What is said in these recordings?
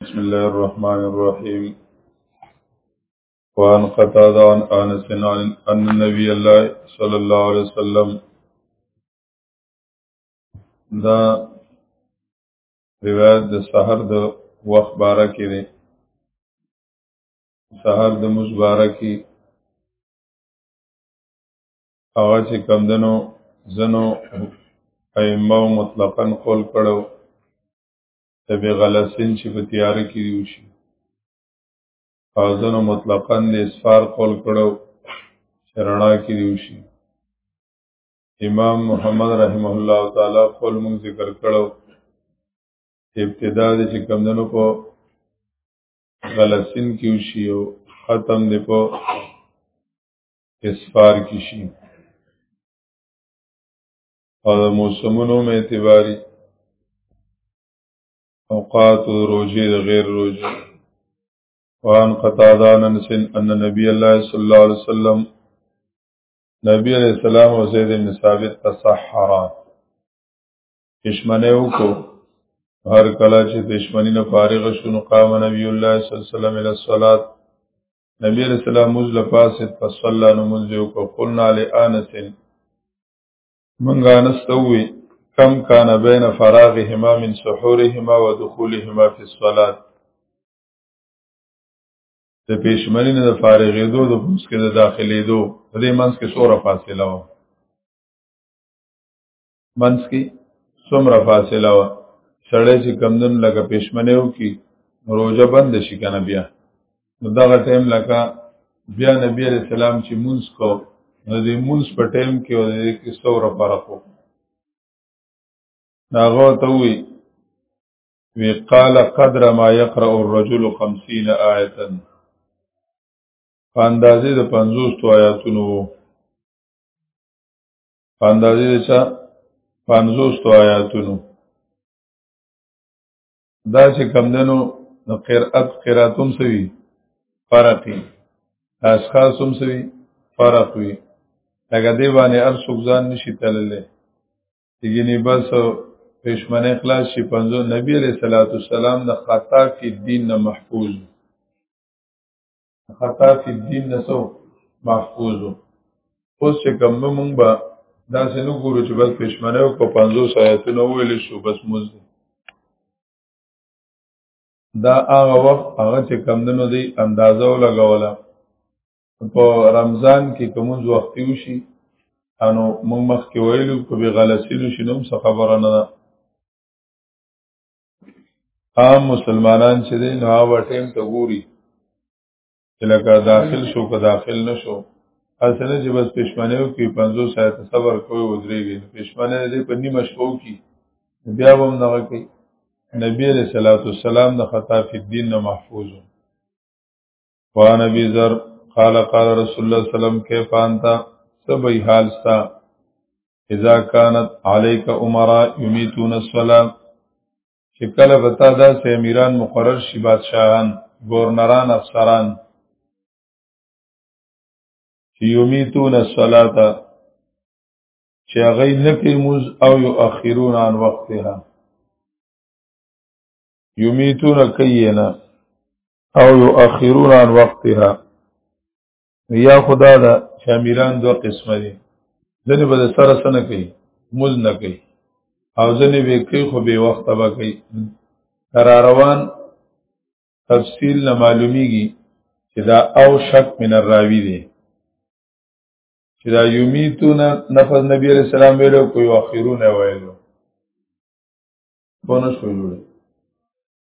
بسم الله الرحمن الرحيم وعن قتادة عن آنس أن النبي الله صلى الله عليه وسلم دا روایت د سحر د وخت باره کې دی سحر د موز باره کې هغه چې کمدنو زنو ائمه مطلقاً قول کړو تبه غلسین چې په تیار کې دی وشي فازن مطلقاً د اسفار قول کړو چې رڼا کې دی وشي امام محمد رحمه الله تعالی قول مون ذکر کړو ابتدا د چې کمندونو په غلسین کې وشي او ختم دی په اسفار کې شي او د موسمونو مې اعتباري اوقات روزي د غیر روزي وان قتاده ننسن ان نبی الله صلی الله علیه وسلم نبی علیہ السلام او زید بن ثابت تصحرا اشمنه وکړو هر کله چې د اشمنی نه فارغ شونو قام نبی الله صلی الله علیه وسلم الی الصلاه نبی علیہ السلام مز لپاسه فصلا نمنذ وکړو قلنا لانس منګا نستوي کم کان بین فراغهما من سحورهما ودخولهما فی الصلاه د پېشمنی نه د فارغېدو د پوس کې د داخلېدو د دې منځ کې څوره فاصله و منځ کې څومره فاصله و سړی چې کمدن لګه پېشمنه وکي روزه بند شي کنه بیا نو دغه ټیم لکه بیا نبی علیہ السلام چې مونږ کو نو دې مونږ په ټیم کې او دې کې څوره فرق وو ناغه ته وی وی قال قدر ما يقرأ الرجل 50 آیه په اندازې د 50 آیاتونو په اندازې د چا 50 آیاتونو دا چې کم دنو نو قرأت قرأتم سوي فرقي اشخاصم سوي فرق وي لکه دی باندې هر څوک ځان نشي تللی یګنی بس پښمنه خلاص شي پنځو نبی علیہ الصلوۃ والسلام د خطا کې دین نه محفوظ خطا فی الدین نسو محفوظو اوس چې کوم مونږ به دا سنو ګورو چې بس پښمنه او په 50 آیاتونو ویل شو بس موږ دا هغه وخت هغه چې کم دنو دی اندازه ولګوله په رمضان کې کوم وخت وشي انو موږ مخکې ویلو په بغلسینو شنو څه خبره نه ده عام مسلمانان چې دی نو هغه ټیم ته ګوري چې لکه داخل شو که داخل نه شو هسې نه چې بس پښمنه وکړي پنځوس ساعته صبر کوی ودرېږي نو پښمنه دی په نیمه شپه وکړي بیا به هم دغه کوي نبی علیه صلات والسلام د خطا فی الدین نه محفوظ وان ابي ذر قال قال رسول الله صلی الله علیه وسلم کیف انت سبي حال ستا اذا كانت عليك امراء يميتون الصلاه چې کله وتا دا سه امیران مقرر شي بادشاہان گورنران افسران چې يميتون الصلاه چې هغه نه کوي موز او یو اخیرون عن وقتها یمیتون کینا او یؤخرون عن وقتها یا خدا دا چې امیران دوه قسمه دي ځنې به د سره سنه کوي مز نه کوي او ځنې به کوي خو به وخت به کوي تر روان تفصیل نه معلومیږي چې دا او شک من الراوی دی چې دا یمیتون نفس نبی علیہ السلام ویلو کوي اخرونه ویلو بونس ویلو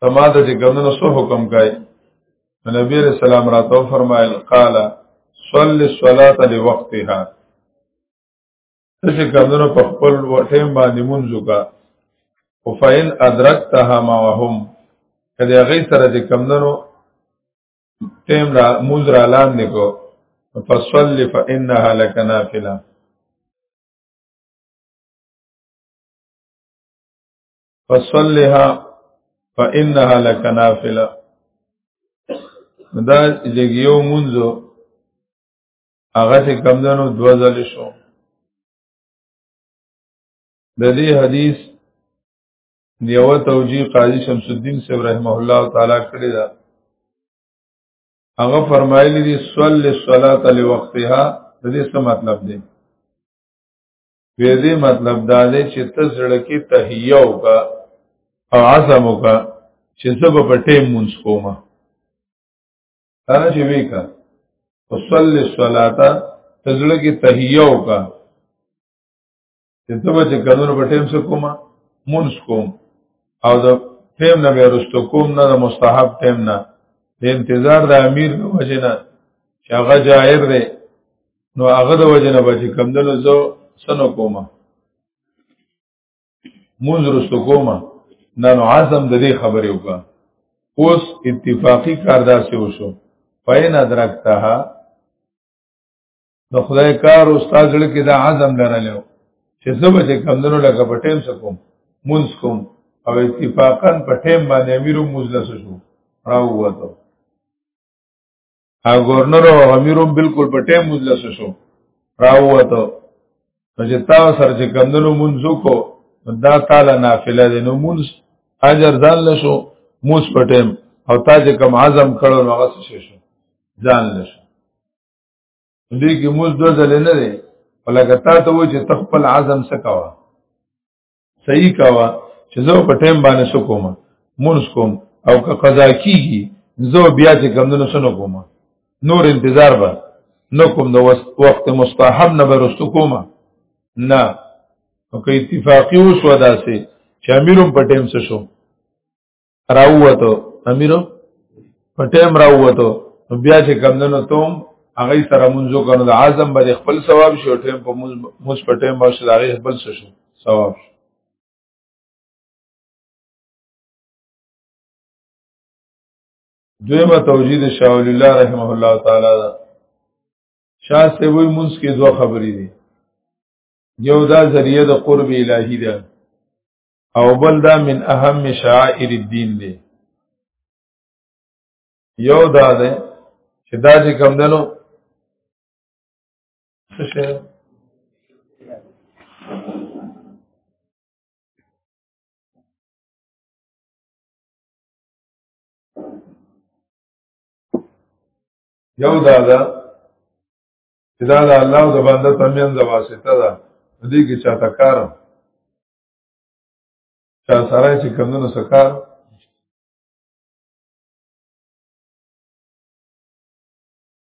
فما ته چې کومنه سو حکم کوي نبی رسول الله راتو فرمایل قال صلی الصلاه لوقتها چې کومنه په خپل ټیم باندې مونږ وکا او فین ادرکتها معهم کله هغه سره چې کومنه ټیم را مونږ را لاندې کو فصلی فانها لك نافله فصلها فانها لك نافله دا جګیو منځو هغه چې کمدنو دو ځل شو د دې حدیث دیو توجیه قاضی شمس الدین صاحب رحمه الله تعالی کړی دا هغه فرمایلی دی صلی الصلاه لوقتها د دې څه مطلب دی وې دې مطلب دا دی چې ته زړه کې تهیه وکا او عزم وکا چې سبا په ټیم مونږ کومه دا چې ویکا وصلی الصلاه تزړه کې تهیه وکا چې ته به چې کلونو په ټیم سره کومه مونږ کوم او دا ټیم نه به رستو کوم نه د مستحب ټیم نه د انتظار د امیر په وجه نه چې هغه جائر دی نو هغه د وجه نه بچی کم دنو زو سنو کومه مونږ رستو کومه نه نو عزم د دې خبرې وکړه اوس اتفاقی کار داسې وشو فین ادرکتها نو خدای کار استاد لکه دا عزم لرلو چې زبر چې کم دنو لکه په ټیم سکوم مونږ کوم او اتفاقا په ټیم باندې امیرو مجلس شو راووتو او گورنر او امیرم بالکل په ټیم مجلس شو راوته چې تا سره چې کمندونو منځو کو دا تعالی نافله دي نو منځ اجر ځان لشو موس په ټیم او تا چې کوم عزم کړو نو هغه څه شو ځان لشو دې کې موس دوه ځلې نه دي ولکه تا ته و چې تخپل عزم سکوا صحیح کوا چې زه په ټیم باندې سکوم مونږ کوم او که قضا کیږي زه بیا چې کم نه سن کوم نور انتظار به نو کوم د وخت مستحب نه برستو کوم نه او که اتفاقی اوس وداسي چې امیرم په ټیم څه شو راووتو امیرو په ټیم راووتو نو بیا چې کمندنو توم هغه سره منځو کنو د اعظم باندې خپل ثواب شو ټیم په موږ په ټیم باندې هغه خپل شو ثواب شو دویمه توجید شاول الله رحمه الله تعالی دا شاه سی وی مونږ کې دوه خبرې دي یو دا ذریعہ د قرب الهی ده او بل دا من اهم شعائر الدین دی یو دا ده چې دا چې کم دنو څه شي یو دا دا چې دا د الله او د بنده ترمنځ واسطه ده دې کې چاته کار چا سره چې کمونو سکار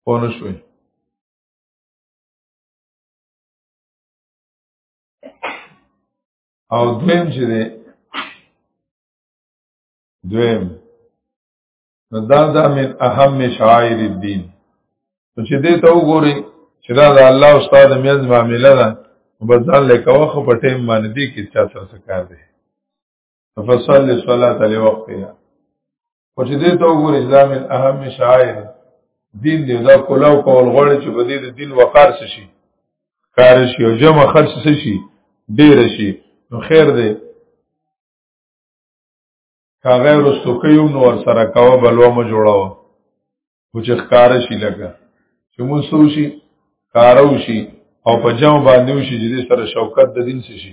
پونه شوي او دویم چې دی دویم نو دا دا من اهم شعائر الدین نو چې دې ته وګوري چې دا د الله استاد میز معاملې ده وبځان لیکوخ په ټیم باندې دي کې چا سره څه کار دی فصل للصلاه لوقتها او چې دې ته وګوري دا من اهم شعائر دین دی دا کولاو کول غوړي چې په دې د دین وقار شي کار شي او جمع خرڅ شي ډیر شي نو خیر دی که غیر رستو کوي نو ور سره کاوه بلوا مو جوړاوه خو چې ښکار شي لګه چې مون سو شي کارو شي او په جام باندې شي چې دې سره شوکت د دین شي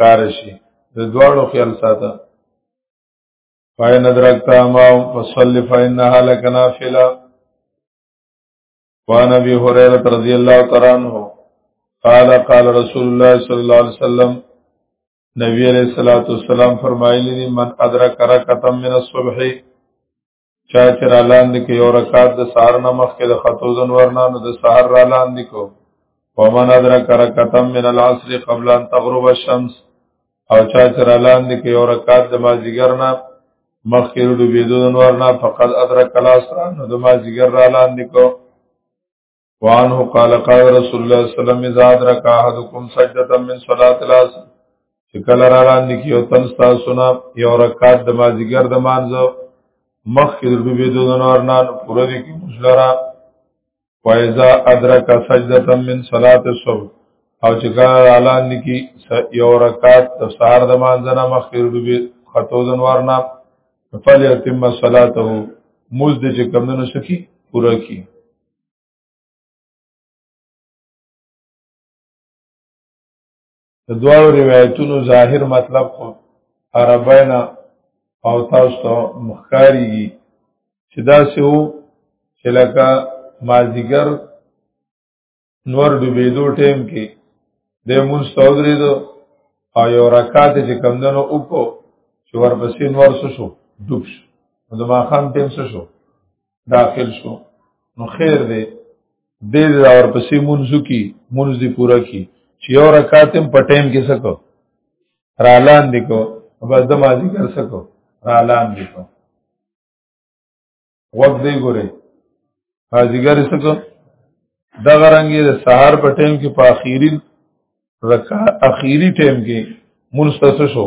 کار شي د دواړو خیال ساته پای ندرکتا ما فصلی فإنها لك نافلة وعن ابي هريره رضي الله تعالى عنه قال قال رسول الله صلى الله عليه وسلم نبی علیہ الصلوۃ والسلام فرمایلی دی من ادرک رکعتا من الصبح چا چې را لاندې کې یو رکعت د سحر نه مخکې د خطو ځن ورنا نو د سحر را لاندې کو ومن ادرک رکعتا من العصر قبل ان تغرب الشمس او چا چې را لاندې کې یو رکعت د مازیګر نه مخکې د ډوبېدو ځن ورنا فقط ادرک العصر نو د مازیګر را لاندې کو وانه قال قال رسول الله صلی الله علیه وسلم اذا ادرك احدكم سجده من صلاه العصر شکل را لاندې کی او تن تاسو نه یو رکعت د مازیګر د مانځو مخ کې د بيبي د نور نه پوره دي کی مشلرا فایزا ادرک سجده من صلاه الصبح او چې کله را لاندې کی یو رکعت د سحر د مانځو نه مخ کې د بيبي خطو د نور نه فلیتم صلاته مزد چې کمنو سکی پوره کی د دوارو روایتونو ظاهر مطلب خو عربینا او تاسو ته مخکاریږي چې دا سه وو چې لکه مازیګر نور ډوبېدو ټیم کې د مون سودري دو او یو رکعت چې کمندنو وکړو چې ورپسې نور شو ډوب شو د ماخام ټیم شو داخل شو نو خیر دی دې دا ورپسې منځو کی منځ دی پورا کی چې یو رکعت هم په ټیم کې سکو را لاندې کو بس د مازی کر سکو را لاندې کو وخت دی ګوره حاجیګر سکو دا غرانګي د سهار په ټیم کې په اخیری رکا اخیری ټیم کې منستس شو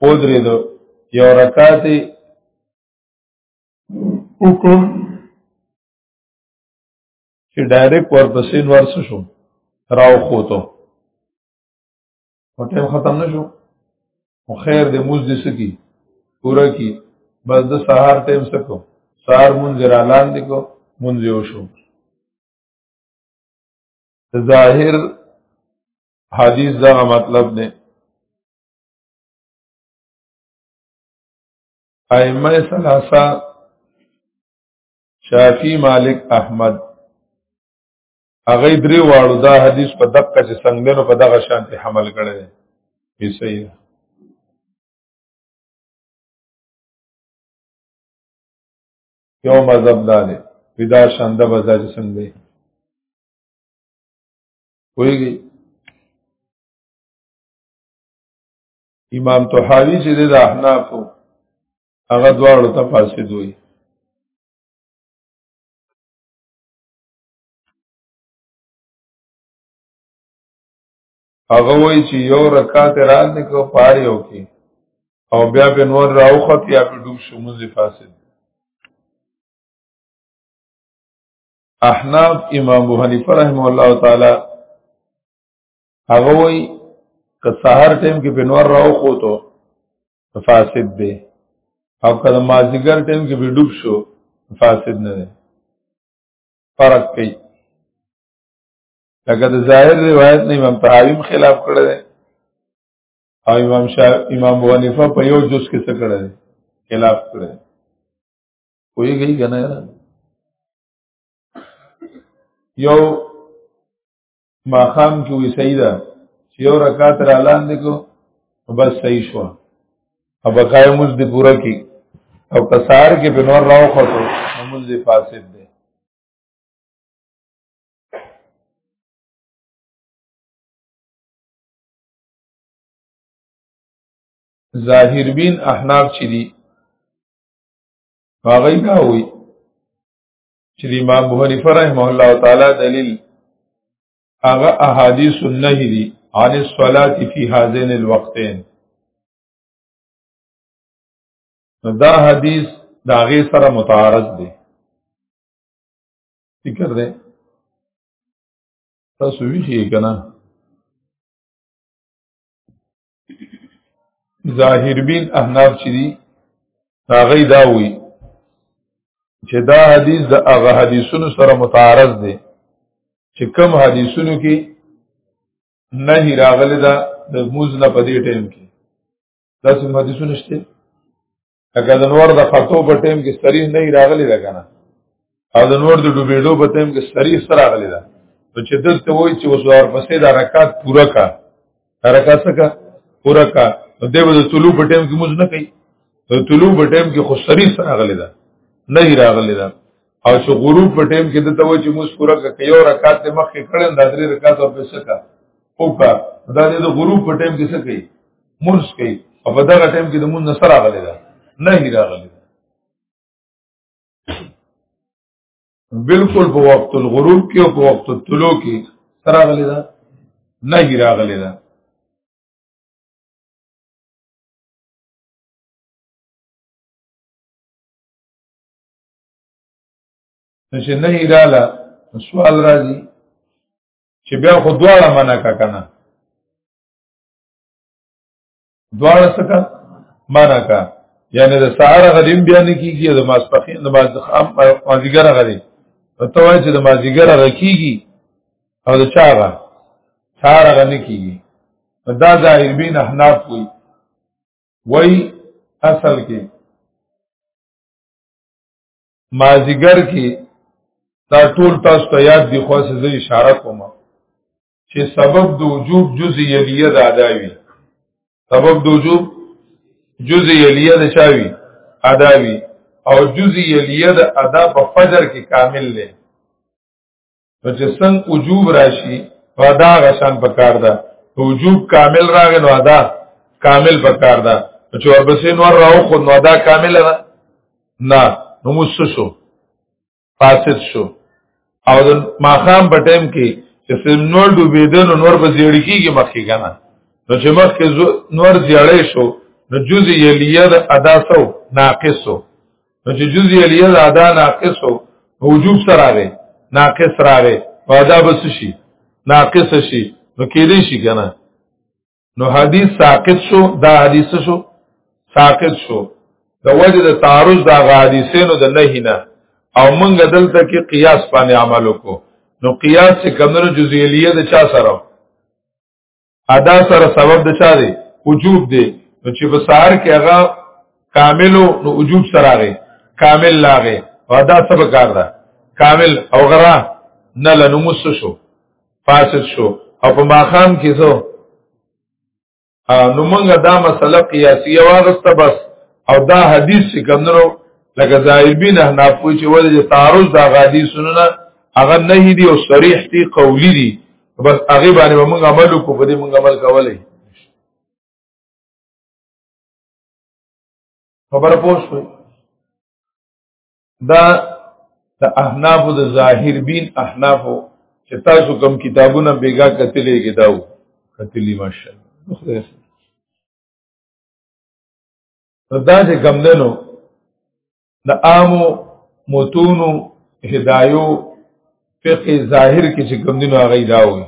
پودرې دو یو رکعت وکړو چې ډایرک ورپسې نور څه شو راو خوتو هټل ختم نه شو خو خیر دې موز دې سکی پورا کی بس د سهار ټیم سکو سهار مونږ را لاندې کو مونږ یو شو ظاهر حدیث دا مطلب نه ائمه ثلاثه شافعی مالک احمد هغه درې واړو دا حدیث په دقه چې څنګه نو په دغه شان ته حمل کړي دی صحیح ده یو مذهب دا دی ودا شانده بزا چې څنګه دی ویږي امام طحاوی چې د احناف هغه دواړو ته فاسد وي هغه وای چې یو رکعت رات نه کو پاره یو کې او بیا په نور راوخت یا په ډوب شو مونږ فاسد احناف امام ابو حنیفه رحم الله تعالی هغه وای که سحر ټیم کې بنور راو خو ته فاسد دی او که د مازیګر ټیم کې به ډوب شو فاسد نه دی فرق کوي لکه د ظاهر روایت نه امام طحاویم خلاف کړی دی او امام شا... امام ابو حنیفه په یو جز کې څه کړی دی خلاف کړی دی کوئی گئی کنه یو ما خام کې وی سیدا چې یو رکعت را لاندې کو بس صحیح شو او بقای موږ دې پورا کی او کسار کې په نور راو خو موږ دې فاسد دی ظاهر بین احناف چې دي هغه دا وایي چې امام ابو حنیفه رحمه الله تعالی دلیل هغه احادیث النهی دي عن الصلاه فی هذین الوقتین دا حدیث دا غي سره متعارض دي فکر ده تاسو ویشي کنه ظاهر بین احناف چې دي هغه دا وی چې دا حدیث د هغه حدیثونو سره متعارض دی چې کم حدیثونو کې نهي راغلی دا د موز نه په دې ټیم کې دا څه حدیثونه شته لکه د نور د خطو په ټیم کې سریح نه راغلی ده کنه او د نور د ډوبېدو په ټیم کې سریح سره راغلی ده نو چې دلته وایي چې اوس ور پسې د حرکت پوره کا حرکت څخه پوره کا نو د به طلوع په ټیم کې موږ نه کوي د طلوع په ټیم کې خو سریح سره راغلی ده نه راغلی ده او چې غروب په ټیم کې دلته وایي چې موږ پوره کا یو رکعت مخکې کړم د درې رکعت او پسې کا او کا دا د غروب په ټیم کې څه کوي مونږ کوي او په دغه ټیم کې د مونږ سره غلې ده نه هی راغلي بالکل په وخت الغروب کې او په وخت الطلوع کې سره غلې ده نه هی راغلي ده نشه نه هی رااله سوال راځي چې بیا خو دواړه منع کا کنه دواړه سکا معنا کا یعنی د سهار غدیم بیا نه کیږي د ماسپخین د مازخام مازیګر غدی ته وای چې د مازیګر غکیږي او د چاغه سهار غنه کیږي دا ظاهر بین احناف وی وی اصل کې مازیګر کې دا ټول تاسو ته یاد دی خو څه اشاره کوم چې سبب د وجوب جزء یلیه د ادا وي سبب د وجوب جزء یلیه د چاوي ادا وي او جزء یلیه د ادا په فجر کې کامل دی نو چې څنګه وجوب راشي ادا غشان پکار ده وجوب کامل راغی نو ادا کامل پکار ده چې ورپسې نور راو خو نو ادا کامل ده نه نو مسوسو فاسد شو او د ماخام په ټیم کې چې سیمنول ډوبېدل نو نور په زیړی کېږي مخکې کنه نو چې مخکې نور زیړې شو نو جزء یلیه د ادا سو ناقصو نو چې جزء یلیه د ادا ناقصو وجوب سره راغی ناقص راغی او ادا بس شي ناقص شي نو کېدې شي کنه نو حدیث ساقط شو دا حدیث شو ساقط شو د وجه د تعارض د غادیسینو د نهی نه او موږ دلته کې قیاس باندې عمل وکړو نو قیاس چې کمنو جزئیلیه د چا سره ادا سره سبب د چا دی وجوب دی نو چې په سار کې هغه کاملو نو وجوب سره راغی کامل لاغه او دا سبب کار ده کامل او غرا نه لنمس شو فاسد شو او په ماخام کې زو نو موږ دا مسله قیاسیه واغسته بس او دا حدیث چې کمنو لکه زایبین نه پوه چې ولې تعارض دا غادي سننه هغه نه دی او صریح دی قولی دی بس هغه باندې موږ عمل کو په دې موږ عمل کولای خبره پوه شوئ دا د احناف د ظاهر بین احناف چې تاسو کوم کتابونه بیګا کتلې کې داو کتلې ماشاءالله دا چې کم دنو د عامو متونو هدايو فقه ظاهر کې چې کم دنو هغه داوي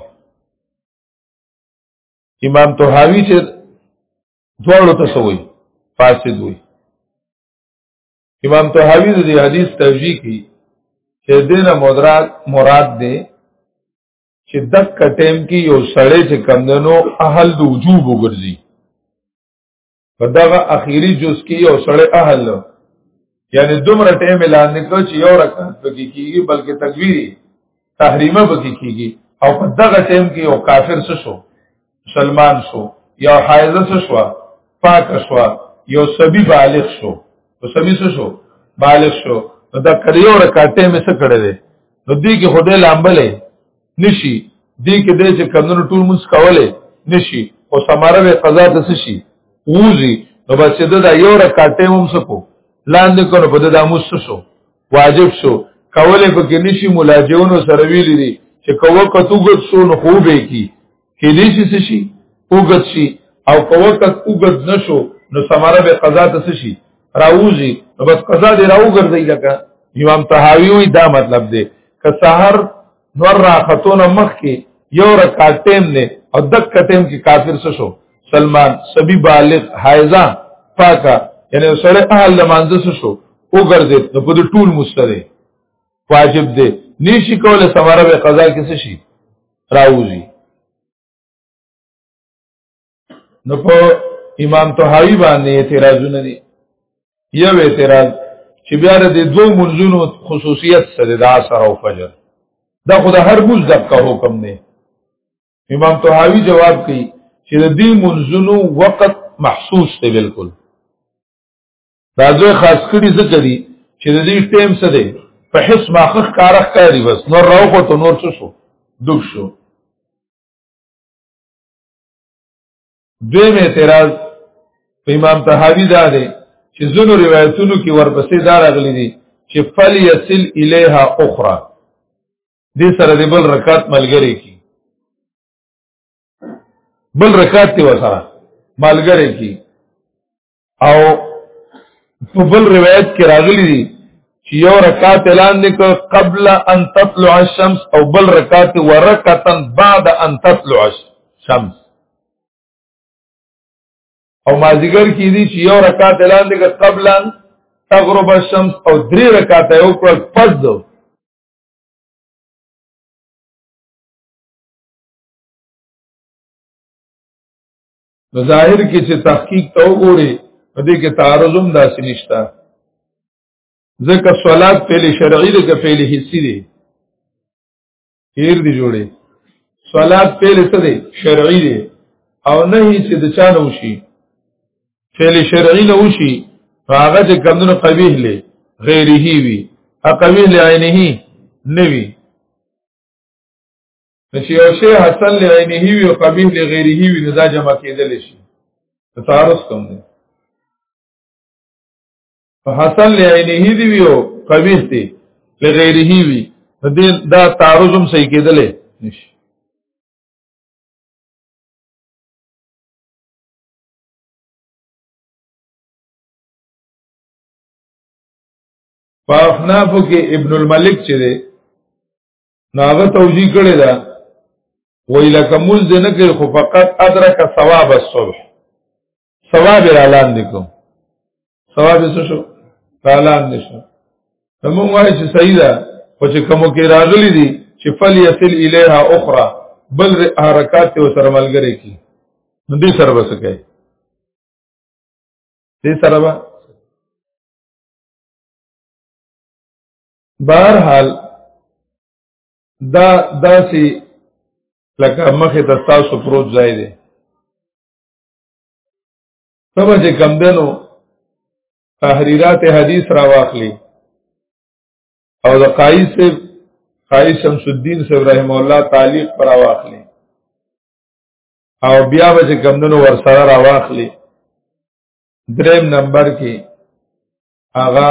امام طحاوی چې دواړو ته سوی فاسد وي امام طحاوی د حدیث توجیه کوي چې دینه مراد مراد دی چې دک ټیم کې یو سړی چې کمندنو اهل د وجوب وګرځي په دغه اخیری جز کې یو سړی اهل نو یعنی دومره ټیم اعلان نکړ چې یو رکعت پکې کیږي بلکې تکبیری تحریمه پکې کیږي او په دغه ټیم کې یو کافر څه شو مسلمان شو یو حایزه څه شو پاک شو یو سبي بالغ شو او سبي څه شو بالغ شو نو دا کړیو رکعته مې څه کړې ده نو دې کې خدای لامبلې نشي دې کې دې چې کمنو ټول مونږ کولې نشي او سماره به قضا ته څه شي ووزي نو بس دا یو رکعته مونږ سکو لاندې کړو په دې د موسسو واجب شو کوله په کې نشي ملاجئونو سره ویلي دي چې کوه کتوګت شو نو خو به کی کې دې څه شي اوګت شي او کوه کت اوګت نشو نو سماره به قضا ته څه شي راوځي نو بس قضا دې راوګرځي لکه امام طحاوی وی دا مطلب دی که سحر نو راختون مخ کې یو رکعت ټیم نه او دک ټیم کې کافر څه شو سلمان سبي بالغ حایزه پاکه یعنی سره اهل لمانځ څه شو وګرځید نو په ټول مستری واجب دی نشي کوله سماره به قضا کې څه شي راوځي نو په امام طحاوی باندې اعتراضونه دي یو اعتراض چې بیا د دوه منځونو خصوصیت سره د عصر او فجر دا خو د هر موز د حکم دی امام طحاوی جواب کوي چې د دې منځونو وخت محسوس دی بالکل دا ځای خاص کړي ذکر دي چې د دې ټیم څه دی په حس ماخخ کارخ کاری بس نور راوخو ته نور څه شو دب شو دویم اعتراض په امام طحاوی دا دی چې زونو روایتونو کې ورپسې دا راغلي دي چې فل یسل الیها اخرى دې سره دې بل رکعت ملګری کی بل رکعت ته وسره ملګری کی او په بل روایت کې راغلی دی چې یو رکعت اعلان وکړ قبل ان تطلع الشمس او بل رکعت ورکعتا بعد ان تطلع الشمس او مازیګر کې دي چې یو رکعت اعلان وکړ قبل ان تغرب الشمس او درې رکعت یو کړ پس دو نو ظاهر کې چې تحقیق ته وګوري په دې کې تعارض هم داسې نشته ځکه صلات فعل شرعي دی که فعل حسي دی هیر دی جوړي صلات فعل څه دی شرعي دی او نه هي چې د چا نه وشي فعل شرعي نه وشي هغه چې کمونو قبیح لې غیره وی اقبیح لعینه نوی نو چې یو شی حسن لعینه وي او قبیح لغیره وي نو دا جمع کېدل شي تعارض کوم دی حسن لعینه دی وي او قبیح دی لغیره وي دا تعارض هم صحیح کېدل نشي په افنافو کې ابن الملک چې دی نو هغه توجیه کړی دا وی لکه مول دې نه کوي خو فقط ادرک ثواب الصبح ثواب را لاندې کو ثواب څه شو را لاندې شو نو وایي چې صحیح ده خو چې کوم کې راغلي دي چې فل یصل الیها اخرى بل حرکات ته سره ملګری کی نو دې سره بس کوي دې سره بهر حال دا داسې لکه مخه د تاسو پروت ځای دی تبه چې کم دنو تحریرات حدیث را واخلی او د قایص قایص شمس الدین صاحب رحم الله تعلیق پر واخلی او بیا به چې کم دنو ور سره را واخلی دریم نمبر کې هغه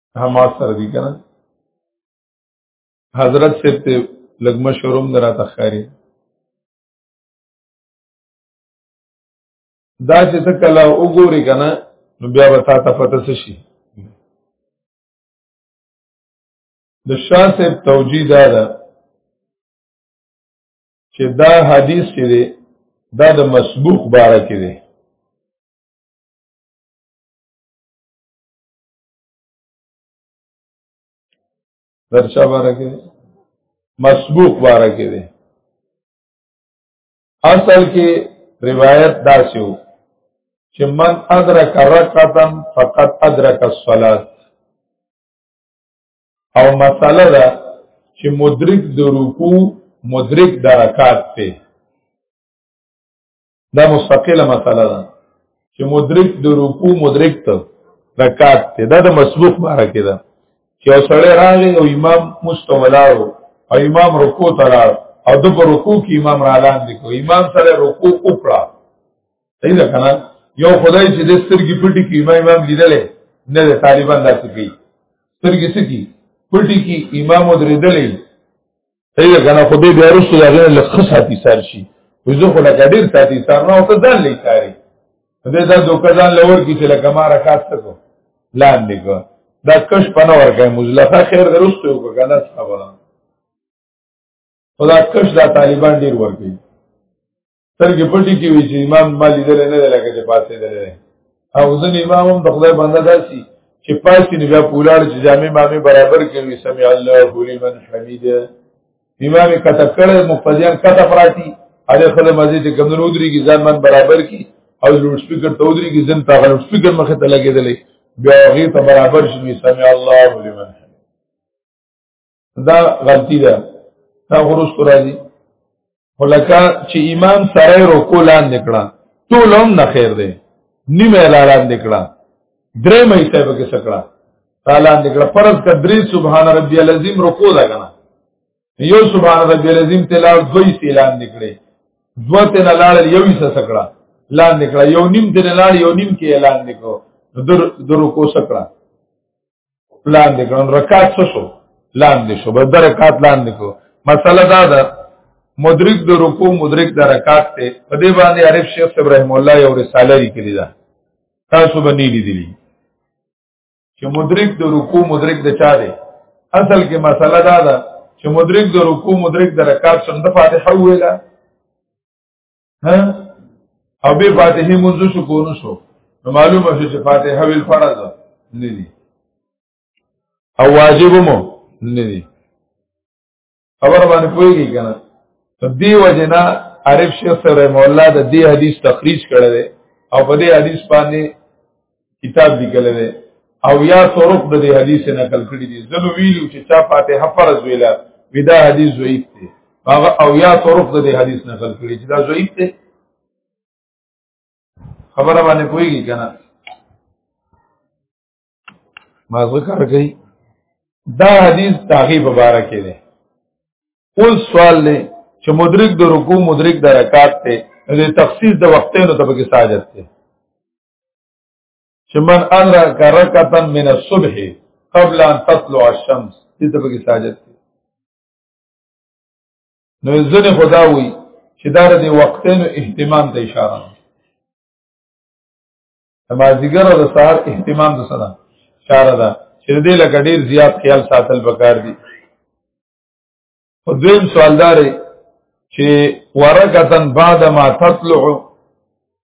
حماس سره دي کنه حضرت سے ته لګ مشوروم درا تخاری دا چې ته کله وګوري کنه نو بیا به تا ته پته څه شي د شاه صاحب توجیه دا ده چې دا حدیث چې دی دا د مسبوق باره کې دی درچا باره کې مسبوق باره کې دی اصل کې روایت داسې وو چې من ادرک رکعتا فقط ادرک الصلاه او مساله ده چې مدرک د رکوع مدرک د رکعت ته دا مستقله مسله ده چې مدرک د رکوع مدرک ته رکعت ته دا د مسبوق باره کې ده چې سړی راغی او امام مستولاو او امام رکوع ته راغ او د رکوع کې امام را لاندې کو امام سره رکوع وکړه صحیح ده کنه یو خدای چې د سترګې پټي کې امام امام لیدلې نه د طالبان داسې کوي سترګې سکی پټي کې امام درېدلې ایله کنه خو دې بیا رسو دا غیر لخص ساتي سر شي وځو خو لکه ډیر ساتي سر نه او ته ځان لې ساري دې دا دوکه ځان لور کی چې لکه ما رکعت تکو لاندې کو دا کش پنه ورکه مزلفه خیر درسته کو کنه خبره خدا کش دا طالبان ډیر ورکی سترګې پټې کې وي چې امام ما لیدل نه دی لکه چې پاسې دی او ځنې امام هم د خدای بنده داسي چې پاسې نه بیا پولاړ چې جامع مامې برابر کوي سمع الله لمن حمیده امام کته کړه مقتدیان کته پراتی اده خدای مزه چې کمنو ودري کې ځان من برابر کی او لوډ سپیکر ته ودري کې ځن تا لوډ سپیکر مخه ته لګېدلې بیا هغه ته برابر شي سمع الله لمن دا غلطی ده دا غروس تو راځي ولکه چې امام سره رکو لاندې کړه ټول هم نه خیر دی نیمه لاندې نکړه درې مې صاحب کې سکړه تعالی نکړه فرض کا درې سبحان ربي العظیم رکو دا کنه یو سبحان ربي العظیم تلاوت دوی سیلان نکړي دوه تن لاړ یو یې سکړه لان نکړه یو نیم تن لاړ یو نیم کې اعلان نکړو در درو کو سکړه لاندې کړو رکعات څه شو لاندې شو به درکات لاندې کو مسله دا ده مدرک د رکوع مدرک د رکعات ته په دې باندې عارف شیخ ابراهیم الله یو رساله لیکلی ده تاسو باندې لیدلی چې مدرک د رکوع مدرک د چا دی اصل کې مسله دا ده چې مدرک د رکوع مدرک د رکعات څخه د فاتحه ویلا ها او به فاتحه منځو شو کو نه شو نو معلومه شو چې فاتحه ویل فرض نه دي او واجب مو نه دي خبر باندې پويږي کنه دی وجنا عارف شیخ سره مولا د دې حدیث تخریج کړی او په دې حدیث باندې کتاب لیکل دی او یا طرق د دې حدیث نقل کړی دي زلو ویلو چې چا فاتحه فرض ویلا ودا حدیث ضعیف دی هغه او یا طرق د دې حدیث نقل کړی چې دا ضعیف دی خبره باندې کویږي کنه ما ذکر کوي دا حدیث تاغي مبارک دی اوس سوال دی چې مدرک د رکوع مدرک د رکعات ته د تخصیص د وختونو ته پکې ساجت دی چې من انرا کرکتن من الصبح قبل ان تطلع الشمس دې ته به ساجد نو ځنه خدا وی چې دا د وختونو اهتمام ته اشاره ده مازیګر او د سهار اهتمام د سره اشاره ده چې دې لکه ډیر زیات خیال ساتل پکار دي او دویم سوالدار چې ورکتن بعد ما تطلع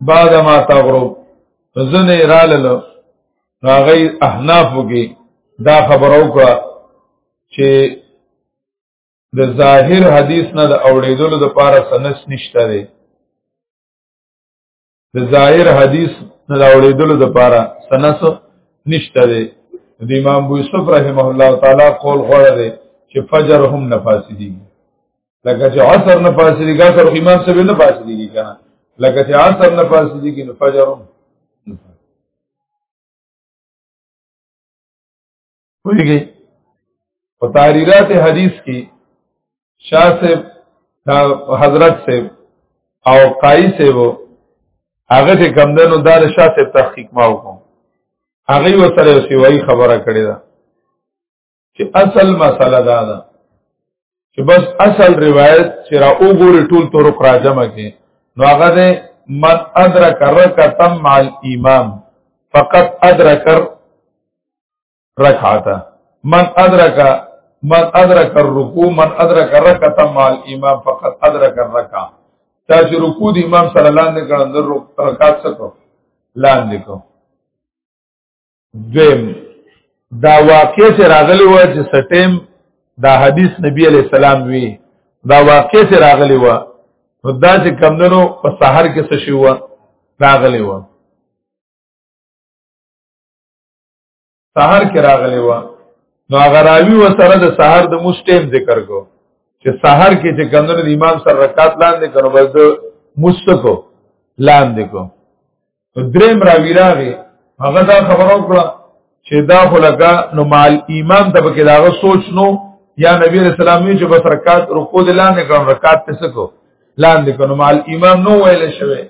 بعد ما تغرب زنه رالل راغی احناف کې دا خبرو کا چې د ظاهر حدیث نه د اوړېدلو د پاره سنس نشته دی د ظاهر حدیث نه د اوړېدلو د پاره سنس نشته دی د امام ابو یوسف رحمه الله تعالی قول غوړه دی چې فجر هم نفاسدي لکه چې عصر نه پاسې دي ګاکر امام سره نه پاسې دي کنه لکه چې عصر نه پاسې دي کې فجر هم ویږي په تحریرات حدیث کې شاه صاحب حضرت صاحب او قای صاحب هغه چې کمندونو دا د شاه صاحب تحقیق ما وکړ هغه وسره سیوای خبره کړې ده چې اصل مسله دا ده چې بس اصل روایت چې را وګوري ټول طرق راجم کې نو هغه ده من ادرک رکعتا مع الامام فقط ادرک رکعتا من ادرک من ادرک الرکوع من ادرک رکعتا مع الامام فقط ادرک الرکعه تا چې رکوع د امام سره لاندې کړه د رکعت څخه لاندې کو دویم دا واقع چې راغلی و چې سټیم دا حدیث نبی علی السلام وی دا واقع چې راغلی و نو دا چې کمندنو په سحر کې څه شو راغلی و سحر کې راغلی و نو هغه راوی و سره د سحر د مستیم ذکر کو چې سحر کې چې کمندنو د امام سره رکعت لاندې کړو بس د مستکو لاندې کو دریم راوی راغی هغه دا خبرو کړه چې دا خلګه نو مال ایمان د بکې داغه سوچ نو یا نبی رسول الله چې بس رکعات رکوع د لاندې کړه رکعات پس کو لاندې کړه مال ایمان نو ویل شوی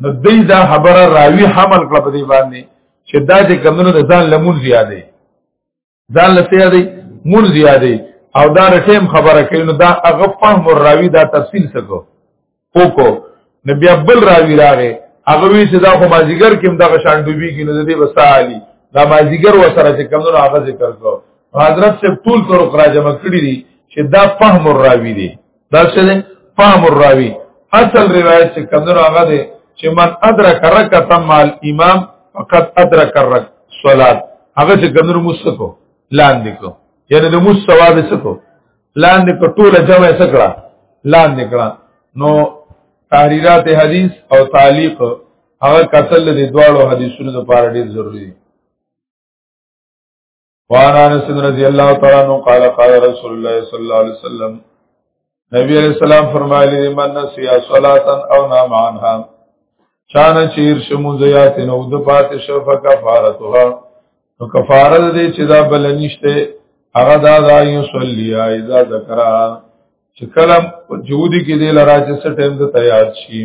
نو دې دا خبره راوی حمل کړه په دې باندې چې دا چې کمونو د ځان لمون زیاده ځان له سیا دی مونږ یادې او دا رټیم خبره کوي نو دا هغه فهم او راوی دا تفصیل سکو اوکو نو بیا بل راوی راغې هغه وی چې دا خو مازیګر کې دغه شان ډوبي کې نو دې وسالي دا مازیګر وسره چې کوم نو هغه ذکر کو حضرت سے ټول طرق را جمع کړی دي چې دا فهم او راوی دی دا څه دی فهم الراوی اصل روایت چې کمنو هغه دی چې من ادرک رکعه مال امام فقط ادرک الرک صلات هغه چې کمنو مستکو لاندې کو یعنی د مست ثواب سکو لاندې کو ټوله جمع سکړه لاندې کړه نو تحریرات حدیث او تعلیق هغه کتل د دواړو حدیثونو لپاره ډیر ضروری دی وعن انس رضی الله تعالی عنہ قال قال رسول الله صلی الله علیه وسلم نبی علیہ السلام فرمایلی من نسیا صلاتا او نام عنها چانه چیر شمو زیات نو د پات شف کفارتها نو کفاره دې چې دا بل نشته هغه دا دا یو صلی اذا ذکر چې کلم جودي کې دې لراج سټیم د تیار شي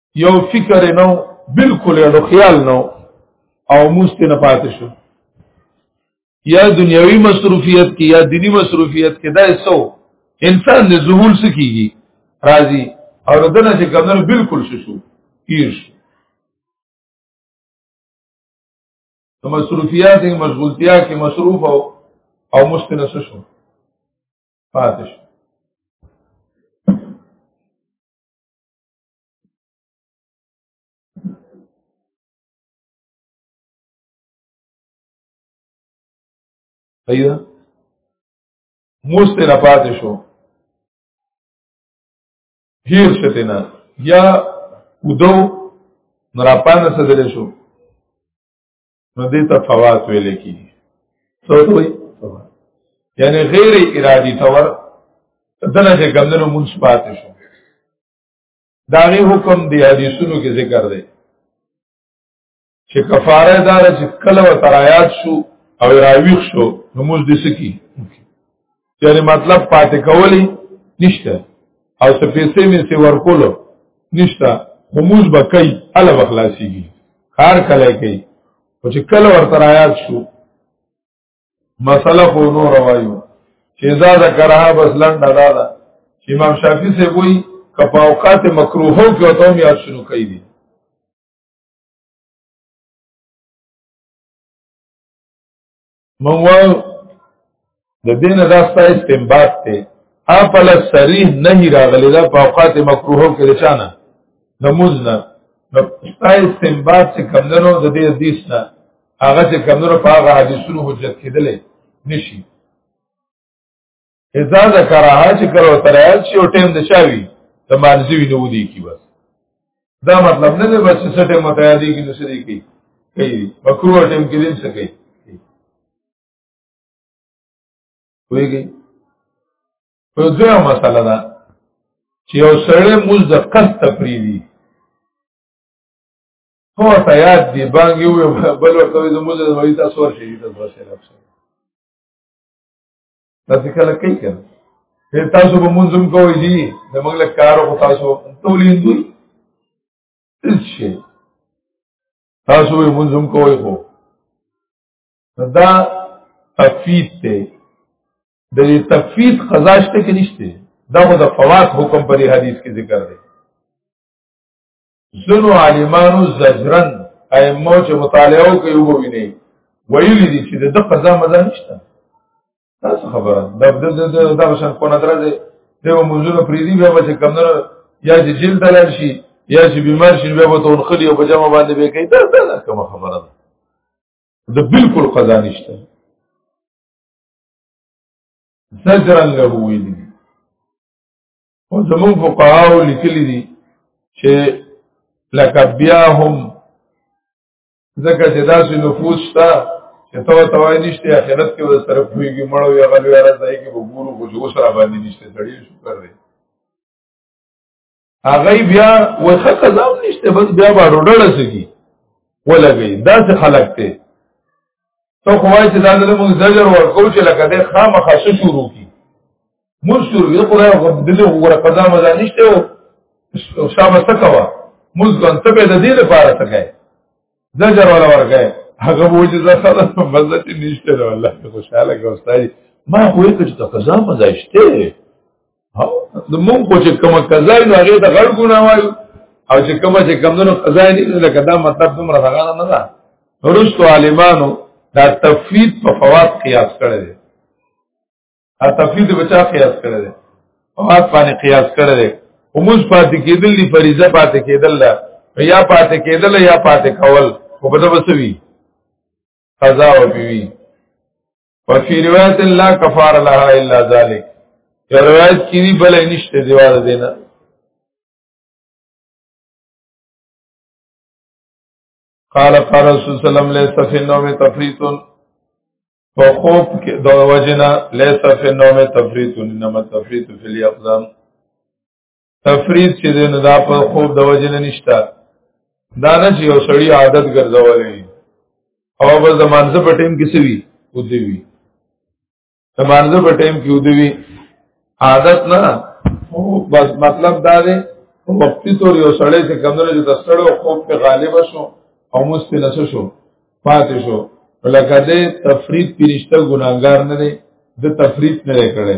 یو فکر نو بالکل یو خیال نو او موست نه پاتې شو یا دنیوي مصروفیت کې یا دینی مصروفیت کې دا سو انسان د ذهول سکیږي راضي او دنه چې کمنو بالکل شو شو تیر شو نو مصروفیات مشغولتیا کې مصروف او او مستنس شو پاتش ایوه مستنه پاتې شو هیر شتنه یا ودو نراپانه سدل شو نو دې ته فوات ویل کی څه وایي یعنی غیر ارادي تور دنه چې ګمندنو مونږ پاتې شو داغه حکم دی حدیثونو کې ذکر دی چې کفاره دار چې کله و ترایات شو او راویخ شو نو موږ دې سکی یعنی مطلب پاتې کولی نشته او څه پیسې مې سي ورکولو نشته خو موږ به کوي اله بخلاصيږي کار کله کوي او چې کله ورته آیات شو مسله خو نور وایو چې دا د کراه بس لنډه دا ده چې امام شافعي سه وایي کپا اوقات مکروهو کې او ته یاد شروع کوي دي موږ د دین دا ستا استنباط ته اپل صریح نه راغلی دا په اوقات مکروهو کې لچانه نموز نه ستا استنباط چې کمندنو د دې حدیث نه هغه چې کمنو په هغه حدیثونو حجت کېدلې نشي اذا ذکرها چې کړو تر یاد شي او ټیم د شاوي د مانځي وینو دی کی بس دا مطلب نه دی بس چې سټه متیادی کی نشي کی کوي مکروه ټیم کې دین څه کوي ویږي په دې مسله ده چې یو سړی موږ د قصد پریدي هو ته یاد دی بانګ یو بل ورته زموږ د وایي تاسو ورشي تاسو ورشي راځي تاسو کله کوي کنه په تاسو به مونږ هم کوی دي د موږ له کار او تاسو ټول هندوی شي تاسو به مونږ هم کوی خو دا تفید ته د تفید قضا شته کې نشته دا خو د فوات حکم پر حدیث کې ذکر دی زنو عالمانو زجرن ائمه چې مطالعه کوي وګویني ویلي دي چې د قضا مزه نشته تاسو خبره د د د د شان کو نظر دې دیو منځونه پریدي بیا به کمنر یا چې جیل دلل شي یا چې بیمار شي بیا به تون خلی او پجامه باندې به کوي دا دا کوم خبره ده د بالکل قضا نشته زجرا له ویلي او زمون فقهاو لیکلي دي چې لکه بیا هم ځکه چې داسې نفوس شته چې تو توای نشته اخرت کې ور سره پويږي مړو یا غلو یا راځي کې وګورو خو جو سره باندې نشته سړی شکر دی هغه بیا وخه قزام نشته بس بیا به روډل سکی ولګي داسې خلک ته ته خو وایي چې دا د موږ زجر ورکو چې لکه د خامخا څه شروع کی موږ شروع یو خدای غو د دې غوړه قضا مزه نشته او شابه تکوا موږ ګن ته به د دې لپاره تکای زجر ولا ورکای هغه وو چې زه سره مزه چې نشته والله خوشاله کې استاد ما خو یې چې قضا مزه شته او د مونږ خو چې کومه قضا نو هغه د غړ ګنا وایو او چې کومه چې کمونو قضا نه لکه دا مطلب دومره دغه نه ده ورستو عالمانو دا تفوید په فواد قیاس کړی دی ا تفوید بچا قیاس کړی دی فواد باندې قیاس کړی دی همز پاتې کېدل دی فریضه پاتې کېدل یا پاتې کېدل یا پاتې کول په بده وسوي قضا او بیوی وفي روایت لا کفار لها الا ذلك یا روایت کې دی بل نشته دیوار دینا قال قال رسول صلی الله علیه وسلم ليس في النوم تفريط فخوب د وجنا ليس في النوم تفريط انما تفريط في اليقظان تفرید چې نه دا په خوب د وجه نه نشته دا نه چې یو سړی عادت ګرځولې او په زمانځ په ټیم کې سوي ودی وی زمانځ په ټیم کې ودی وی عادت نه بس مطلب دا دی وقتی طور یو سړی چې کمره چې دستړو خوب په غالب شو او مست نه شو پاتې شو لکه دې تفرید پرشته ګناګار نه دی د تفرید نه کړي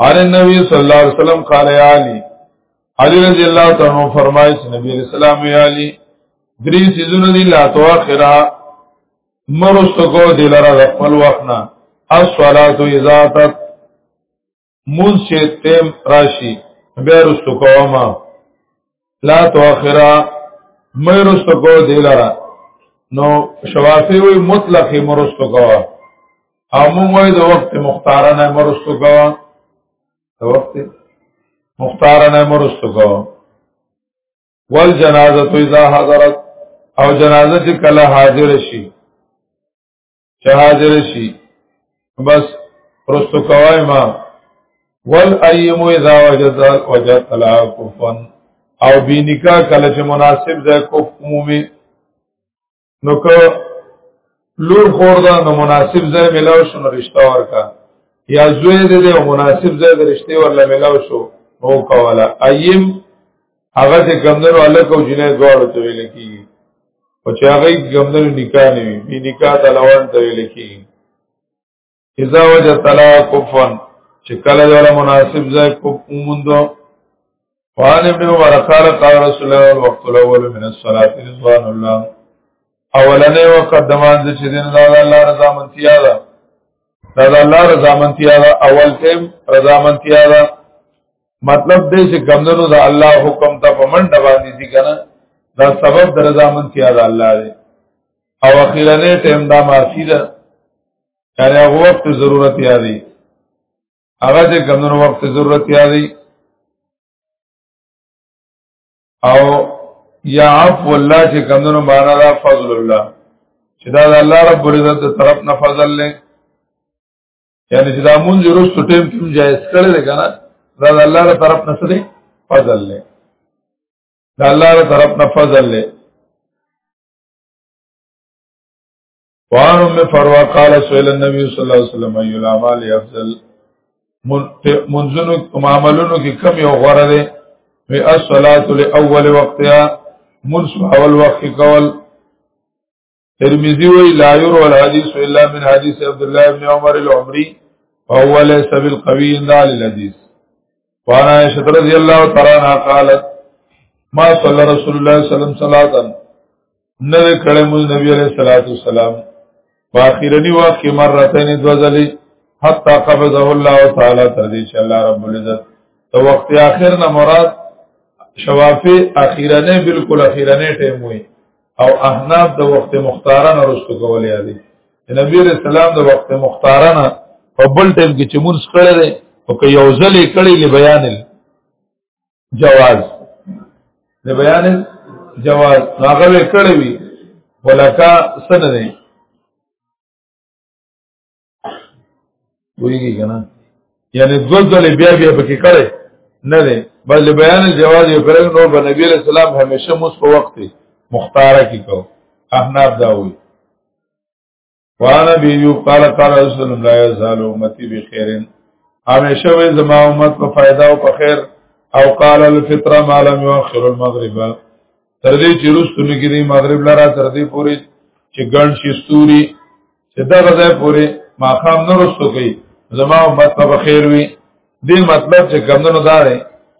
عن النبي صلی الله علیه وسلم قال یا علی علی رضی الله تعالی عنہ فرمایي چې نبی علیہ السلام یا علی درې سيزونه دي لا تواخرا مرستو کو دلاره د خپل وخت نه الصلاه اذا تت منشتم راشي بیا رستو کوما لا تؤخرا مې رست کو دی لرا نو شوافی وی مطلق مرست کو او موږ وای د وخت مختار نه مرست کو د وخت مختار نه مرست کو ول جنازه اذا حضرت او جنازه چې کله حاضر شي چې حاضر شي بس پرستو کوای ما ول ايم اذا وجد وجد طلاق کفن او بی نکاح کله چې مناسب ده کوف عمومي نو که لور خور ده نو مناسب ځای ملاو شو نو رشتہ ورکا یا زوی دې او مناسب ځای د رشتې ورله ملاو شو نو کولا ايم هغه چې ګمندنو الک او جنې دواړو ته ویل کیږي او چې هغه ګمندنو نکاح نه وي بي نکاح تلاوان ته ویل کیږي اذا وجه طلا کفن چې کله ولا مناسب ځای کو موندو قال ابن عمر قال قال رسول الله الوقت الاول من الصلاه رضوان الله اولنې وخت د مانځ چې دین دا الله رضا منتیا ده دا الله رضا منتیا ده اول ټیم رضا منتیا ده مطلب دې چې کمندونو د الله حکم ته په منډه باندې دي کنه دا سبب د رضا منتیا د الله دی او اخیرنه ټیم دا معافی ده یعنی هغه وخت ضرورت یادی هغه چې کمندونو وخت ضرورت یادی او یا عفو الله چې کمندونو معنا دا فضل الله چې دا د الله رب العزت طرف نه فضل لې یعنی چې دا مونږ وروسته ټیم کې جایز کړل دی کنه دا د الله تعالی طرف نه څه دی فضل دی دا الله تعالی طرف نه فضل دی وان ام فروا قال سئل النبي صلی الله علیه وسلم ايو الاعمال افضل منزنو معاملونو کې کم یو غوړه دی وی الصلاه لاول وقتها منص اول وقت کول ترمذی وی لا یرو الحدیث الا من حدیث عبد الله بن عمر العمری فهو ليس بالقوي عند الحديث وانا عائشة رضي الله تعالى عنها قالت ما صلى رسول الله صلى الله عليه وسلم صلاة نه کړه مو نبی عليه الصلاه والسلام واخرني وخت مرتين دوزلي حتى قبضه الله تعالى تر دې چې الله رب العزت تو وخت اخر نه مراد شوافی اخیرنه بالکل اخیرنه ټیم وي او احناف د وخت مختارانه رستو کولې دي نبی رسول الله د وخت مختارانه په بل ټیم کې چې مونږ کړه دي او که یو ځل کړي ل بیان جواز ل بیان جواز هغه کړي وی ولکا سن نه ویږي کنه یعنی دو ځل بیا بیا پکې کړي نه دی بل بیان جواز یو کړي نو به نبی علیہ السلام همیشه مس په وخت مختاره کې کو احناف دا وی وانا بیو قال قال رسول الله لا یزال امتی بخیر همیشه وی زما امت په فائدہ او په خیر او قال الفطر ما لم يؤخر المغرب تر دې چې رستونه کې دی مغرب لرا تر دې پورې چې ګڼ شي ستوري چې دا غځه پورې ما خام نه رستو کوي زما امت په خیر وي دې مطلب چې کمندونو دار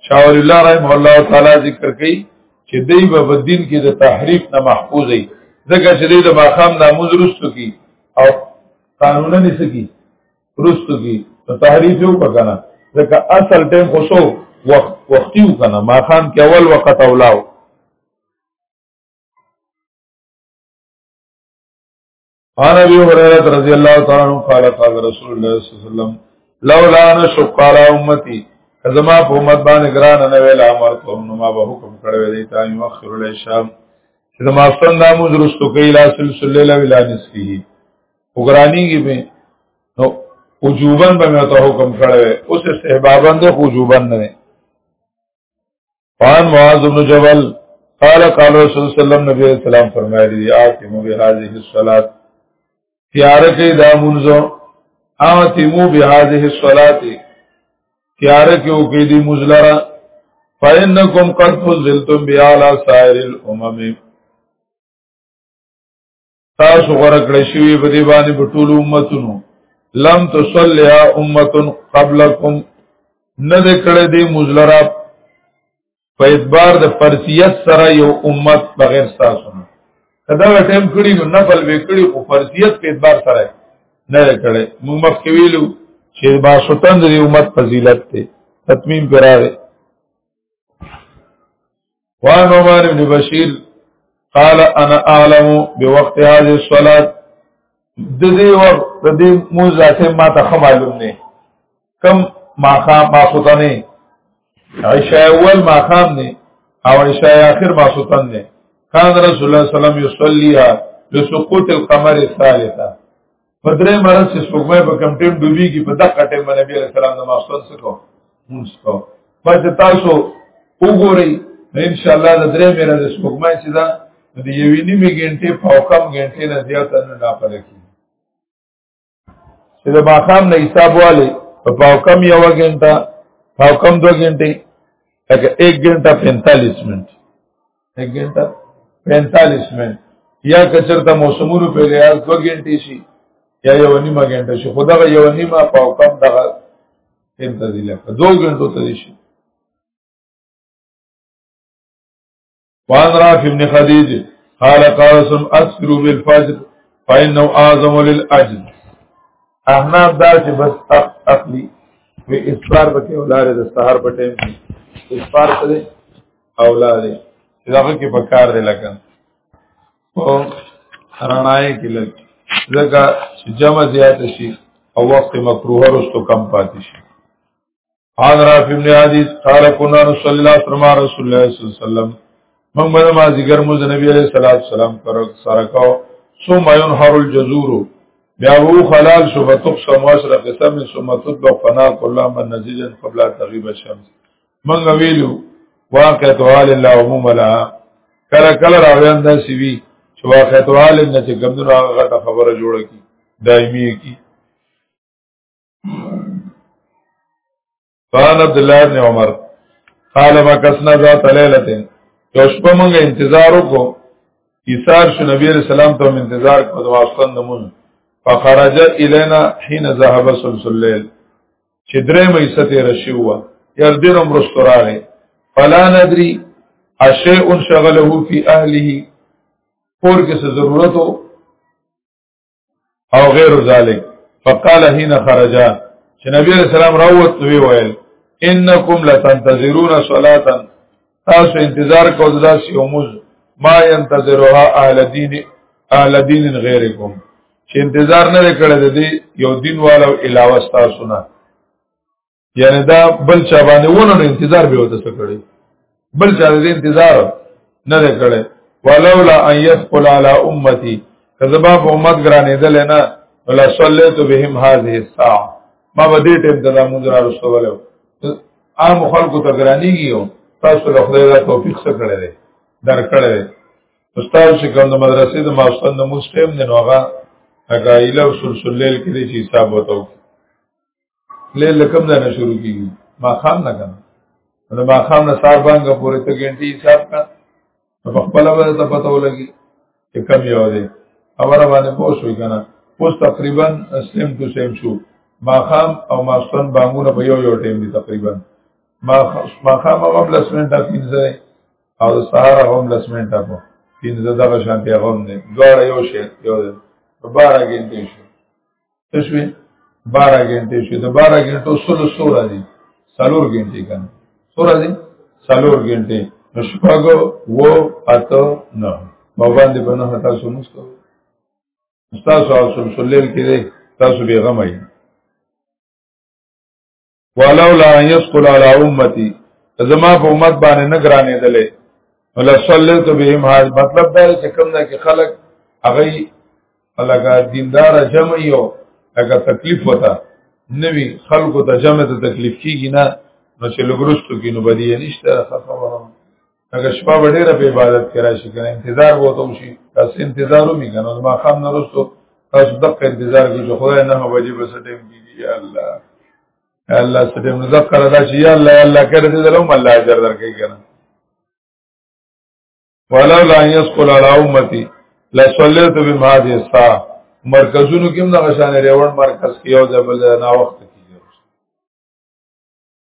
شاول الله رحم الله تعالی ذکر کوي چې دی په دین کې د تحریف نه محفوظ وي ځکه چې د ماخام ناموز رستو کی او قانونا نسکی رستو کی تحریف یو کنه ځکه اصل ټیم خو سو وخت وختي کنه ما خام کې اول وخت اولاو انا ابي هريره رضی الله تعالی عنہ قال قال رسول الله صلی الله علیه وسلم لولا ان شق على امتي زما په امت باندې ګران نه ویل امر کوم نو ما به حکم کړو دی تا یو اخر الشام چې زما ستنده موږ رستو کې لا سلسله لا ویلا نسبه وګرانیږي به نو وجوبن به مې ته حکم کړی اوس استحبابن ده وجوبن نه قال معاذ بن جبل قال قال رسول الله صلی الله علیه وسلم نبی صلی الله علیه وسلم فرمایلی دی آتمو به هذه الصلاه تیار کې دا منځو آتمو به هذه الصلاه تیار کې او کې دی مزلرا فإنكم قد فضلتم بها على سائر الأمم تاسو غره کړی شوی په دې باندې په ټول امتونو لم تصلی امه قبلکم نه دې کړې دې مزلرا په اعتبار د فرضیت سره یو امت بغیر تاسو نه کدا ټیم کړی نو نفل وکړي خو فرضیت په اعتبار سره نه کړې موږ مخکې ویلو چې با سلطان دې امت فضیلت ته تتمیم کراوه وان عمر بن بشیر قال انا اعلم بوقت هذه الصلاه د دې وخت د دې موزه ما ته معلوم نه کم ما خام ما سوتنه عشاء اول ما خام نه او عشاء اخر ما سوتنه كان رسول الله صلى الله عليه وسلم يصليها لسقوط القمر الثالثه په درې مرز چې سپوږمۍ په کم ټیم ډوبي کې په دغه ټیم باندې نبی عليه السلام د ماستون سکو مونږ سکو پس تاسو وګورئ ان شاء الله د درې مرز سپوږمۍ چې دا د یوې نیمې ګنټې په کم ګنټې نه زیات نه نه پدې کې چې د ماقام نه حساب والے په کم یو ګنټه په کم دو ګنټې لکه 1 ګنټه 45 منټ 1 घंटा 45 منټ یا کچرته موسمونو په لحاظ 2 غنټې شي یا یو نیمه غنټه شي خدغه یو نیمه په کم دغه انتظار لکه 2 غنټو ته شي وان رافع ابن خدیج قال قاسم اسفر بالفجر فانه اعظم للاجر احناف دا چې بس اخلي وی اسفار بکې ولاره د سحر په ټیم کې اسفار څه اولاد دغه کې په کار دی لکه او رڼای کې لګ ځکه چې جمع زیات شي او وخت مکروه رستو کم پاتې شي حال رافی ابن حدیث قال کنا رسول الله صلی الله علیه رسول الله صلی الله علیه وسلم موږ باندې ما ذکر موږ نبی علیہ الصلوۃ والسلام پر سره کاو ثم ينهر الجزور بیا وو خلال شو فتقسم واشرق قسم ثم تطبق فنا كل من نزيجا قبل تغيب الشمس منګ ویلو واقعت حال لا عموم لا کله کله راویان دا سی وی چې واقعت حال نه چې ګمدنو هغه غټه خبره جوړه کی دایمي کی قال عبد الله بن عمر قال ما کسنا ذات ليله یو شپه مونږ انتظار وکړو ایثار شو نبی رسول الله ته انتظار کوو د واستن نمون فخرج الینا حين ذهب سلسل الليل چې درې مې ستې رشي هوا ير دیر عمر استراله فلا ندري اشیء شغله فی اهله پور کې څه ضرورت او غیر ذلک فقال حين خرج چې نبی رسول الله راوت وی ویل انکم لتنتظرون صلاه تاسو انتظار کوئ دا سی اومز ما ينتظرها اهل دین اهل دین غیرکم چې انتظار نه کړی د دې یو دین والو علاوه تاسو نه یعنی دا بل چا باندې ونه انتظار به وته کړی بل چا دې انتظار نه کړی ولولا ان يثقل على امتي کذبا په امت ګرانې دل نه ولا صلیت بهم هذه الساعه ما به دې ټیم ته دا مونږ را رسولو عام خلکو ته ګرانیږي او تاسو له خدای دا توفیق څخه کړی دی در کړی دی استاد چې کوم د مدرسې د ماستند د مسلم نه نوغه هغه ایله سلسله لیل کې چې حساب وتاو لیل کوم نه شروع کیږي ما خام نه کنه نو ما خام نه سار باندې پورې ته ګنټي حساب کا په خپل باندې ته پته ولګي چې کم یو دی خبره باندې پوه شوې کنه اوس تقریبا سیم ټو سیم شو ماخام او ماستن بانګونه په یو یو ټیم دي تقریبا ماخام او هم لسمنټ اپ پینځه او سهار هم لسمنټ اپ پینځه دغه شان پیغام دی دواړه یو شی یو دی په بارا کې انتې شو څه شوې 12 غنټې شوې د 12 غنټو سلو سورا دي سلور غنټې کنه سورا دي سلور غنټې نو شپږو و اته نه ما باندې په نه تاسو موږ کو تاسو او سلسلل کې تاسو به غمای ولولا ان يسقل على امتي زما په امت باندې نه ګرانې دلې ولا صلیت بهم حاج مطلب دا چې کوم نه کې خلق هغه الګا دیندار جمع یو هغه تکلیف وتا نوی خلکو ته جمع ته تکلیف کیږي نه نو چې لګرستو کې نو بدی نشته خفه هغه شپه به ډېره په عبادت کې راشي کنه انتظار به وته شي تاسو انتظار ومي کنه ما خام نه رسو تاسو دغه انتظار کې چې خدای نه وجه بس ټیم کیږي یا الله یا الله ستیم نو ذکر ادا شي یا الله یا الله کړه دې دلوم الله اجر درکې کنه ولو لا يسقل على امتي لا صليت بما هذه الساعه مرکزونو کې هم د غشان ریوړ مرکز کې یو ځبل نه وخت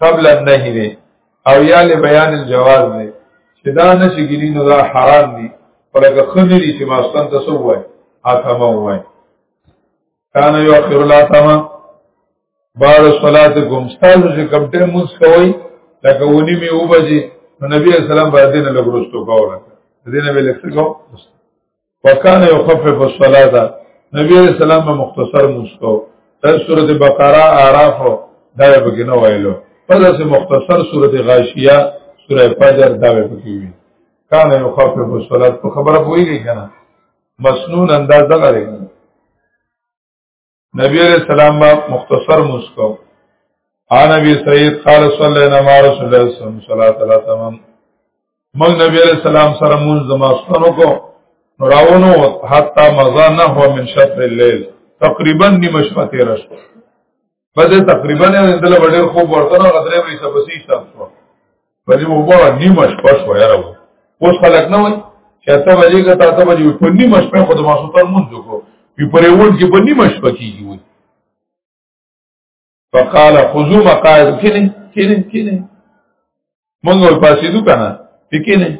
قبل النهي دی او یا له بیان الجواز دی چې دا نه چې ګلی نو دا حرام دی ولکه خنه دي چې ماستان ته سو وای اتمه وای کان یو اخر لا تمه بعد صلات کوم ستاسو چې کوم ټیم موږ کوي لکه ونی می وبځي نبی اسلام باندې نه لګرستو کوله دینه به لکه څه کو وکانه یخفف الصلاه نبی علیہ السلام په مختصر مسکو تر سورته بقره اعراف دا به کې نه وایلو په داسې مختصر سورته غاشیه سوره فجر دا به کې وي کانه یخفف الصلاه په خبره پوریږي کنه مسنون انداز دغه نبی علیہ السلام با مختصر مسکو آن نبی سید قال صلی اللہ علیہ وسلم رسول اللہ علیہ وسلم صلاة اللہ تمام من نبی علیہ السلام سر منز ماستنو کو نراونو حتی مزا نحو من شطر اللیل تقریبا نمشپا تیرا شو بده تقریبا اندل بڑیر خوب ورطنو غدره بیسا بسیش تاکسو په دې وګور نیمه شپه شو یاره اوس خلک نه وای چې اته بجې کا تاسو بجې په نیمه شپه خو د ماسو تر مونږ وکړو په پرېوډ کې په نیمه شپه کېږي وای فقال خذوا مقاعد کینه کینه کینه مونږ ور پاسې دو کنه کینه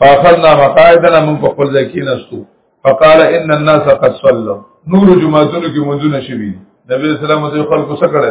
فاخذنا مقاعدنا من خپل ځای کې نستو فقال ان الناس قد صلوا نور جمعتونو کې منځونه شوي نبی اسلام د خلکو سره کړه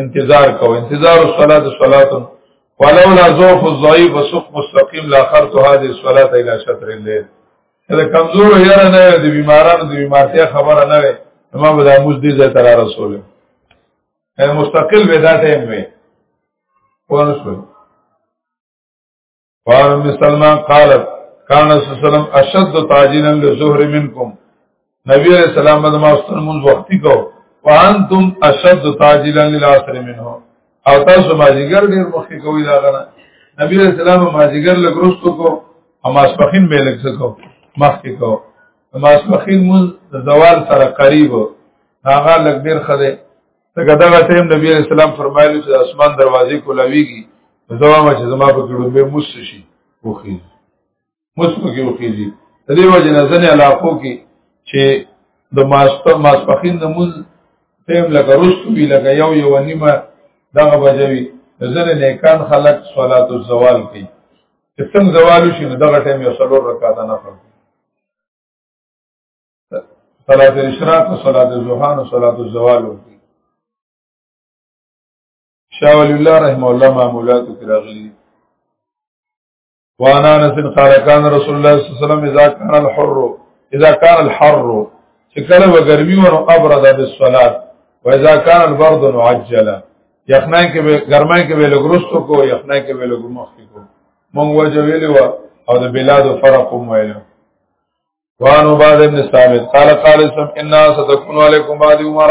انتظار کو انتظار الصلاه الصلاه ولولا ضعف الضعيف وسق مستقيم لا خرت هذه الصلاه الى شطر الليل دا کمزور یاره نه دی بیمارانو دی بیمارتیا خبره نه وي ما به د موږ دې ځای تر رسول مستقل ودا ټیم وي پوه نه شوئ فارم بن سلمان قالت کان رسول سلام اشد تاجیلا للظهر منکم نبی علیہ السلام د ماستر مون وختي کو وانتم اشد تاجیلا للعصر منه او تاسو ماجیګر ډیر مخکې کوی دا غنه نبی علیہ السلام ماجیګر لګرستو کو او ماسپخین به لګ سکو مخکې کو ماسپخین مون د زوال سره قریب هغه لګ ډیر خده دا دغه تیم نبی علیہ السلام فرمایلی چې اسمان دروازې کولاویږي زما ما چې زما په کډو به مس شي وخی مس په کې وخی دي د دې وجه نه ځنه علاقو کې چې د ماسپه ماسپخین د مز تیم لکه رستو وی لکه یو یو نیمه دغه بجوي ځنه نیکان خلق صلات الزوال کوي چې څنګه زوال شي دغه ټیم یو څلور رکعات نه فرض صلات الاشراق او صلات الزوحان او صلات الزوال وکړي شاہ ولی اللہ رحمہ اللہ معمولاتو کی راغلی وانا انس قال كان رسول الله صلی الله علیه وسلم اذا كان الحر اذا كان الحر چې کله وګرمي ورو ابرد بالصلاه واذا كان البرد عجل یخنای کې به ګرمای کې به لګرستو کو یخنای کې به لګمخ کو مونږ وجه ویلو او د بلاد فرق مو ویلو وان عباد ابن ثابت قال قال سم ان ستكون عليكم بعد عمر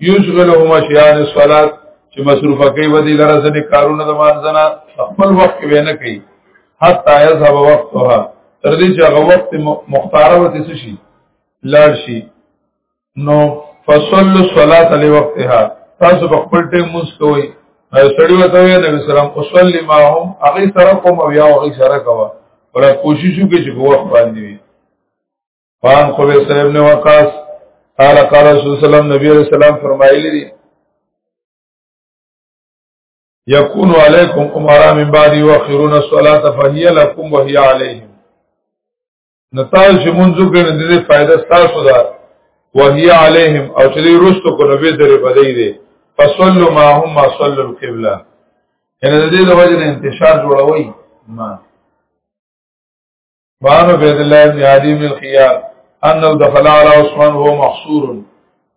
يشغلهم اشياء الصلاه چې مصروفه کوي ودی لره ځنې کارونه د مانځنه خپل وخت کې ونه کوي حتا يذهب وقتها تر دې چې هغه وخت مختاره وته شي لاړ شي نو فصل صلات علی وقتها تاسو په خپل ټیم موس کوئ سړی وته وی نبی سلام اصلي ما هم هغه سره کوم او یا هغه سره کوا ولا کوشش وکړي چې په وخت باندې وي فان خو به صاحب نے وقاص قال قال رسول الله سلام نبی علیہ السلام فرمایلی دي یکون علیکم امرا من بعد یؤخرون الصلاه فهي لكم وهي علیهم نو تاسو چې مونږ کې نه دې فائدہ تاسو ده وهي عليهم او چې دې رستو کو نبی درې بدې دي فصلوا ما هم صلوا القبلة ان دې د وجه انتشار جوړوي ما وانو بيد الله بن عدي بن الخيار انه دخل على عثمان وهو محصور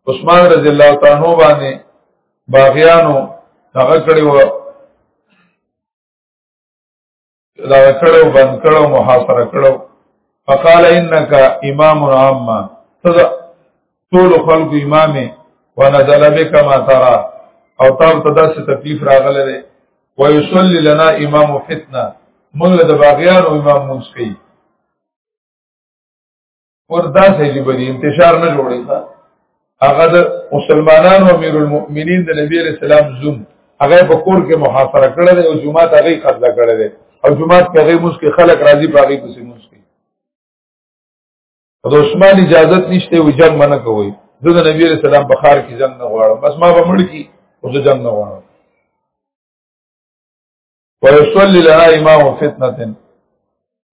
عثمان رضی الله تعالی عنہ باندې باغیانو هغه کړي و دا کړو بند کړو محاصره کړو فقال انك امام عام تدا ټول خلق امامه ونزل بك ما ترى او تاب تدا څه تکلیف راغله ده ويصلي لنا امام فتنه موږ د باغیانو امام مونږ کوي وردا سي چې بری انتشار نه جوړي ښا هغه د مسلمانانو امیر المؤمنین د نبی علیہ السلام زوم هغه په کور کې محاصره کړل دی او جمعه ته غي قتل کړل دی او جمعه کې غي موږ کې خلک راضي پاږي پسې موږ کې د عثمان اجازه نشته و جنگ منه کوي زه د نبی علیہ السلام په خار کې جنگ نه غواړم بس ما به مړ کی او زه جنگ نه غواړم ويصلي لنا امام فتنه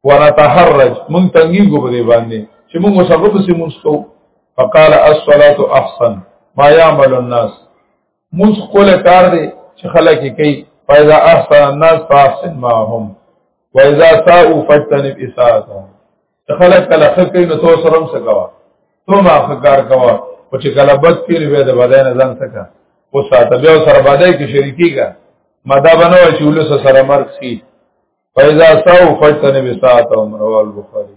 ونتحرج مونږ تنګي کو په دې باندې چې مونږ سبب سي مونږ کو فقال الصلاه احسن ما يعمل الناس مونږ کول کار دي چې خلک کوي فاذا احسن الناس فاحسن معهم واذا ساءوا فاجتنب اساءتهم خلک کله خلک نو تو سره هم سکوا تو ما خکار کوا او چې کله بد کې لوي د بدای نه ځان سکا او ساته بیا سره بدای کې شریکی کا مدا بنو چې ولس سره مرګ سي فاذا سو فتنه بساعت عمر والبخاری